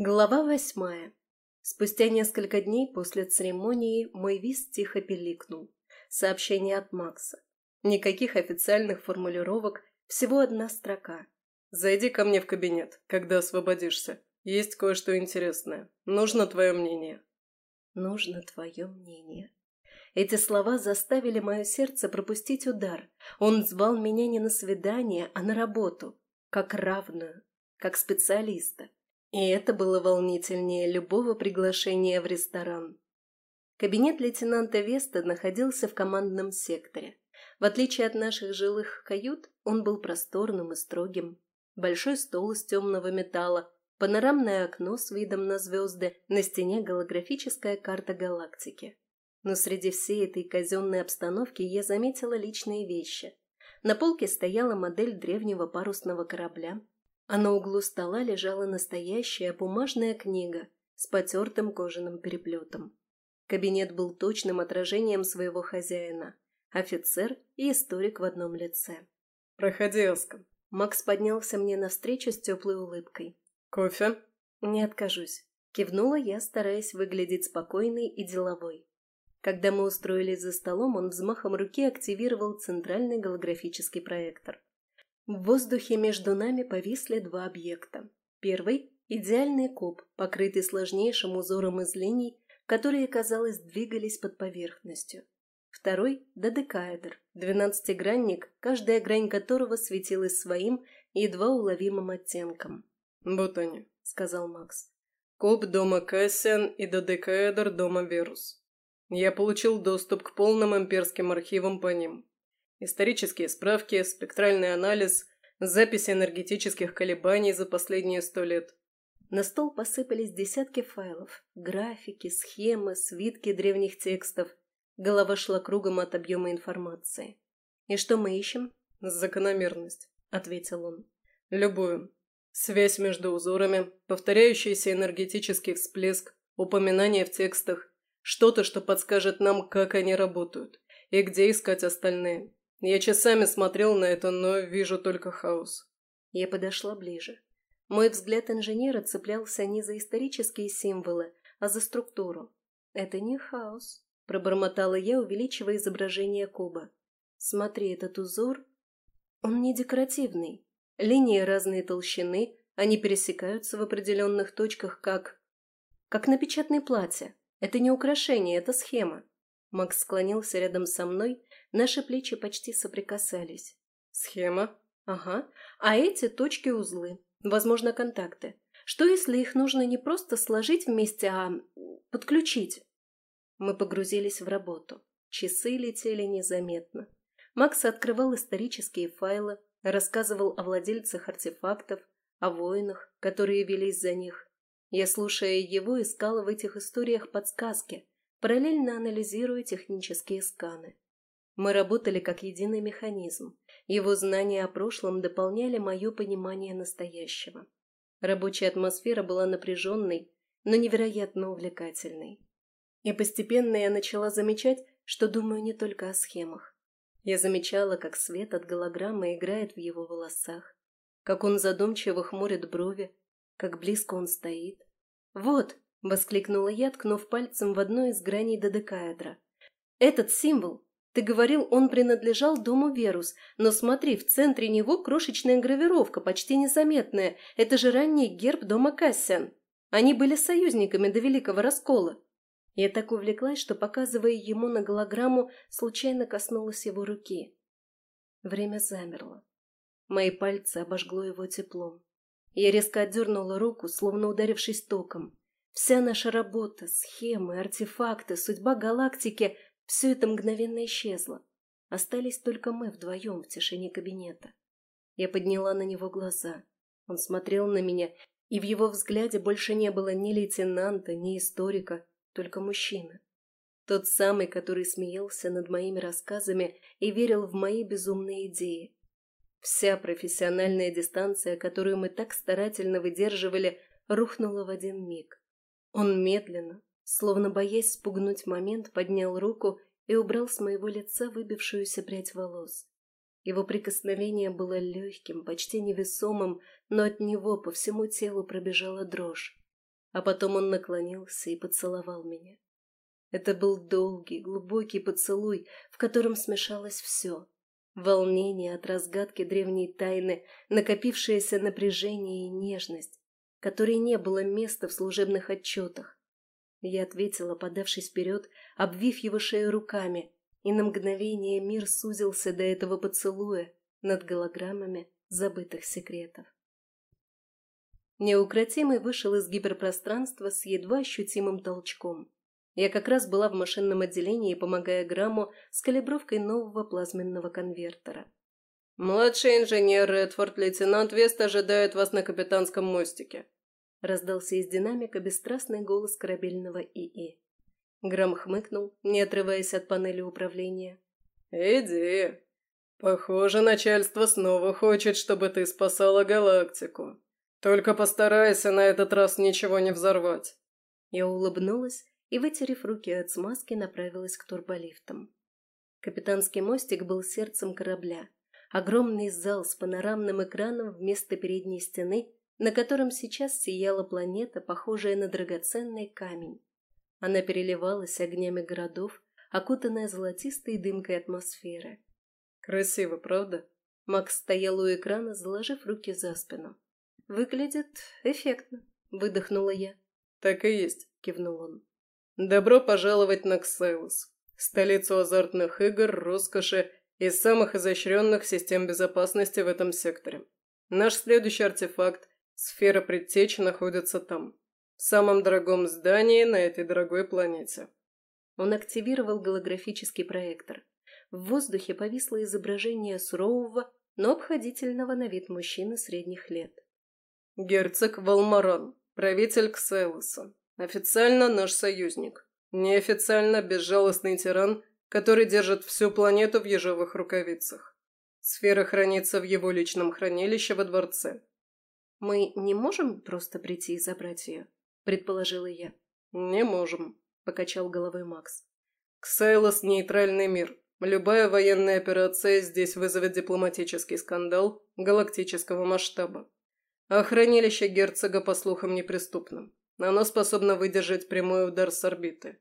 Глава восьмая. Спустя несколько дней после церемонии мой виз тихо пиликнул. Сообщение от Макса. Никаких официальных формулировок, всего одна строка. «Зайди ко мне в кабинет, когда освободишься. Есть кое-что интересное. Нужно твое мнение». «Нужно твое мнение». Эти слова заставили мое сердце пропустить удар. Он звал меня не на свидание, а на работу. Как равную, как специалиста. И это было волнительнее любого приглашения в ресторан. Кабинет лейтенанта Веста находился в командном секторе. В отличие от наших жилых кают, он был просторным и строгим. Большой стол из темного металла, панорамное окно с видом на звезды, на стене голографическая карта галактики. Но среди всей этой казенной обстановки я заметила личные вещи. На полке стояла модель древнего парусного корабля, а на углу стола лежала настоящая бумажная книга с потертым кожаным переплетом. Кабинет был точным отражением своего хозяина, офицер и историк в одном лице. «Проходи, Оскар». Макс поднялся мне навстречу с теплой улыбкой. «Кофе?» «Не откажусь», — кивнула я, стараясь выглядеть спокойной и деловой. Когда мы устроились за столом, он взмахом руки активировал центральный голографический проектор. В воздухе между нами повисли два объекта. Первый – идеальный куб, покрытый сложнейшим узором из линий, которые, казалось, двигались под поверхностью. Второй – додекаэдр, двенадцатигранник, каждая грань которого светилась своим, едва уловимым оттенком. «Вот они», – сказал Макс. «Куб дома Кассиан и додекаэдр дома Верус. Я получил доступ к полным имперским архивам по ним. Исторические справки, спектральный анализ, записи энергетических колебаний за последние сто лет. На стол посыпались десятки файлов, графики, схемы, свитки древних текстов. Голова шла кругом от объема информации. «И что мы ищем?» «Закономерность», — ответил он. «Любую. Связь между узорами, повторяющийся энергетический всплеск, упоминания в текстах, что-то, что подскажет нам, как они работают, и где искать остальные. Я часами смотрел на это, но вижу только хаос. Я подошла ближе. Мой взгляд инженера цеплялся не за исторические символы, а за структуру. «Это не хаос», — пробормотала я, увеличивая изображение куба. «Смотри, этот узор. Он не декоративный. Линии разной толщины, они пересекаются в определенных точках, как... как на печатной плате. Это не украшение, это схема». Макс склонился рядом со мной, Наши плечи почти соприкасались. Схема? Ага. А эти точки узлы. Возможно, контакты. Что, если их нужно не просто сложить вместе, а подключить? Мы погрузились в работу. Часы летели незаметно. Макс открывал исторические файлы, рассказывал о владельцах артефактов, о воинах, которые велись за них. Я, слушая его, искала в этих историях подсказки, параллельно анализируя технические сканы. Мы работали как единый механизм. Его знания о прошлом дополняли мое понимание настоящего. Рабочая атмосфера была напряженной, но невероятно увлекательной. И постепенно я начала замечать, что думаю не только о схемах. Я замечала, как свет от голограммы играет в его волосах, как он задумчиво хмурит брови, как близко он стоит. «Вот!» — воскликнула я, ткнув пальцем в одну из граней додекаэдра. «Этот символ ты говорил, он принадлежал дому Верус, но смотри, в центре него крошечная гравировка, почти незаметная. Это же ранний герб дома Кассиан. Они были союзниками до Великого Раскола. Я так увлеклась, что, показывая ему на голограмму, случайно коснулась его руки. Время замерло. Мои пальцы обожгло его теплом. Я резко отдернула руку, словно ударившись током. Вся наша работа, схемы, артефакты, судьба галактики — все это мгновенно исчезло. Остались только мы вдвоем в тишине кабинета. Я подняла на него глаза. Он смотрел на меня, и в его взгляде больше не было ни лейтенанта, ни историка, только мужчина. Тот самый, который смеялся над моими рассказами и верил в мои безумные идеи. Вся профессиональная дистанция, которую мы так старательно выдерживали, рухнула в один миг. Он медленно, Словно боясь спугнуть момент, поднял руку и убрал с моего лица выбившуюся прядь волос. Его прикосновение было легким, почти невесомым, но от него по всему телу пробежала дрожь. а потом он наклонился и поцеловал меня. Это был долгий, глубокий поцелуй, в котором смешалось все. Волнение от разгадки древней тайны, накопившееся напряжение и нежность, которой не было места в служебных отчетах. Я ответила, подавшись вперед, обвив его шею руками, и на мгновение мир сузился до этого поцелуя над голограммами забытых секретов. Неукротимый вышел из гиперпространства с едва ощутимым толчком. Я как раз была в машинном отделении, помогая Грамму с калибровкой нового плазменного конвертера. «Младший инженер Редфорд, лейтенант Вест ожидает вас на капитанском мостике», раздался из динамика бесстрастный голос корабельного ИИ. Грамм хмыкнул, не отрываясь от панели управления. «Иди. Похоже, начальство снова хочет, чтобы ты спасала галактику. Только постарайся на этот раз ничего не взорвать». Я улыбнулась и, вытерев руки от смазки, направилась к турболифтам. Капитанский мостик был сердцем корабля. Огромный зал с панорамным экраном вместо передней стены, на котором сейчас сияла планета, похожая на драгоценный камень. Она переливалась огнями городов, окутанная золотистой дымкой атмосферы. «Красиво, правда?» Макс стоял у экрана, заложив руки за спину. «Выглядит эффектно», — выдохнула я. «Так и есть», — кивнул он. «Добро пожаловать на Ксайлос, столицу азартных игр, роскоши и самых изощренных систем безопасности в этом секторе. Наш следующий артефакт — сфера предтеч находится там, в самом дорогом здании на этой дорогой планете». Он активировал голографический проектор. В воздухе повисло изображение сурового, но обходительного на вид мужчины средних лет. Герцог Валмаран, правитель Ксайлоса. Официально наш союзник. Неофициально безжалостный тиран, который держит всю планету в ежовых рукавицах. Сфера хранится в его личном хранилище во дворце. «Мы не можем просто прийти и забрать ее?» – предположила я. «Не можем», – покачал головой Макс. «Ксайлос – нейтральный мир. Любая военная операция здесь вызовет дипломатический скандал галактического масштаба. А хранилище герцога, по слухам, неприступно. Оно способно выдержать прямой удар с орбиты.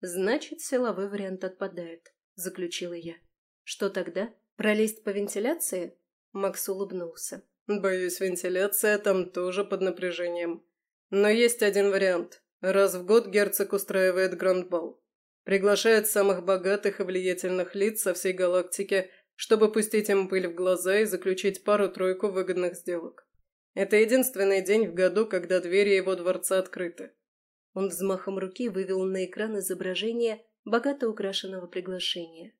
«Значит, силовой вариант отпадает», — заключила я. «Что тогда? Пролезть по вентиляции?» Макс улыбнулся. «Боюсь, вентиляция там тоже под напряжением. Но есть один вариант. Раз в год герцог устраивает грандбал. Приглашает самых богатых и влиятельных лиц со всей галактики, чтобы пустить им пыль в глаза и заключить пару-тройку выгодных сделок. Это единственный день в году, когда двери его дворца открыты. Он взмахом руки вывел на экран изображение богато украшенного приглашения.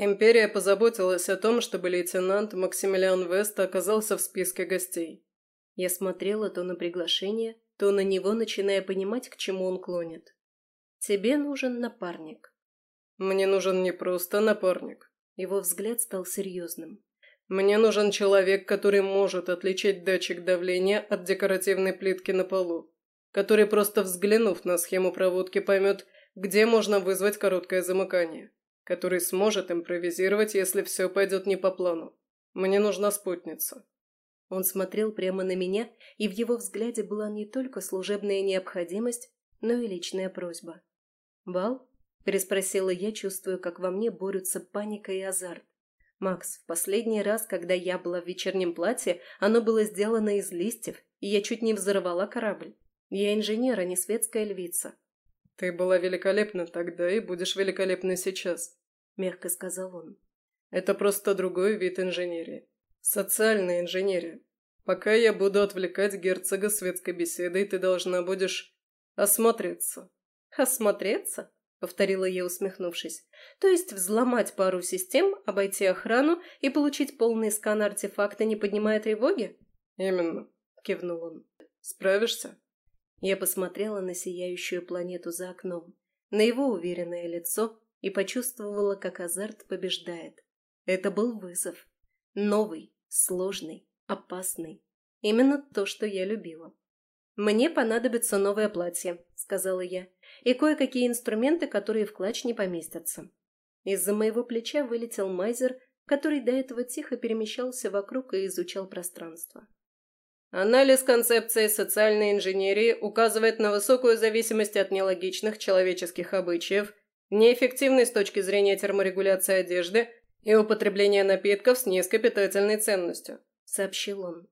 Империя позаботилась о том, чтобы лейтенант Максимилиан Вест оказался в списке гостей. Я смотрела то на приглашение, то на него, начиная понимать, к чему он клонит. «Тебе нужен напарник». «Мне нужен не просто напарник». Его взгляд стал серьезным. Мне нужен человек, который может отличить датчик давления от декоративной плитки на полу, который просто взглянув на схему проводки поймет, где можно вызвать короткое замыкание, который сможет импровизировать, если все пойдет не по плану. Мне нужна спутница. Он смотрел прямо на меня, и в его взгляде была не только служебная необходимость, но и личная просьба. «Бал?» – переспросила я, чувствуя, как во мне борются паника и азарт. «Макс, в последний раз, когда я была в вечернем платье, оно было сделано из листьев, и я чуть не взорвала корабль. Я инженер, а не светская львица». «Ты была великолепна тогда и будешь великолепна сейчас», — мягко сказал он. «Это просто другой вид инженерии. Социальная инженерия. Пока я буду отвлекать герцога светской беседой, ты должна будешь осмотреться». «Осмотреться?» — повторила я, усмехнувшись. «То есть взломать пару систем, обойти охрану и получить полный скан артефакта, не поднимая тревоги?» «Именно», — кивнул он. «Справишься?» Я посмотрела на сияющую планету за окном, на его уверенное лицо и почувствовала, как азарт побеждает. Это был вызов. Новый, сложный, опасный. Именно то, что я любила. «Мне понадобится новое платье», — сказала я, «и кое-какие инструменты, которые в клатч не поместятся». Из-за моего плеча вылетел Майзер, который до этого тихо перемещался вокруг и изучал пространство. Анализ концепции социальной инженерии указывает на высокую зависимость от нелогичных человеческих обычаев, неэффективность с точки зрения терморегуляции одежды и употребления напитков с низкой питательной ценностью», – сообщил он.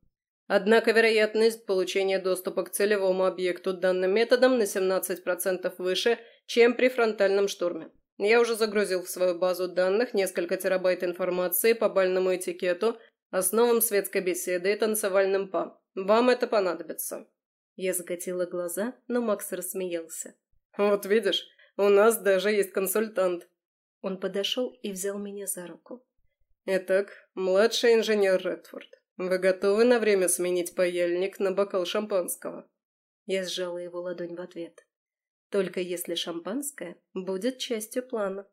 Однако вероятность получения доступа к целевому объекту данным методом на 17% выше, чем при фронтальном штурме. Я уже загрузил в свою базу данных несколько терабайт информации по бальному этикету, основам светской беседы и танцевальным па. Вам это понадобится». Я закатила глаза, но Макс рассмеялся. «Вот видишь, у нас даже есть консультант». Он подошел и взял меня за руку. «Итак, младший инженер Редфорд, вы готовы на время сменить паяльник на бокал шампанского?» Я сжала его ладонь в ответ. «Только если шампанское будет частью плана».